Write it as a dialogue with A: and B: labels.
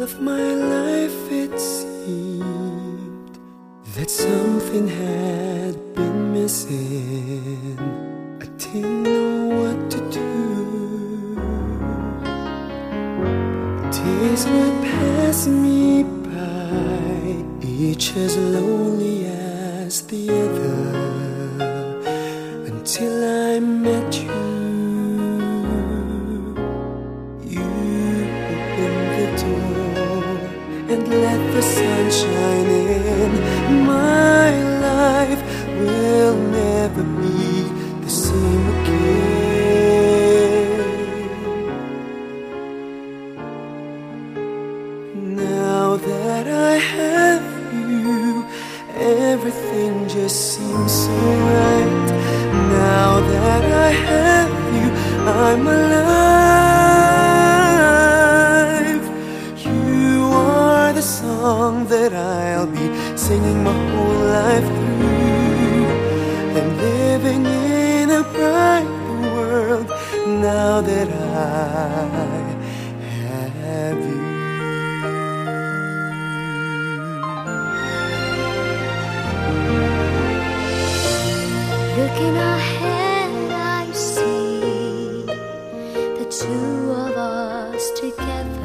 A: of my life it seemed that something had been missing. I didn't know what to do. Days would pass me by, each as lonely as the other, let the sun shine in. My life will never be the same again. Now that I have you, everything just seems so right. Now that I have you, I'm alive. Now that I have you.
B: Looking ahead, I see the two of us together.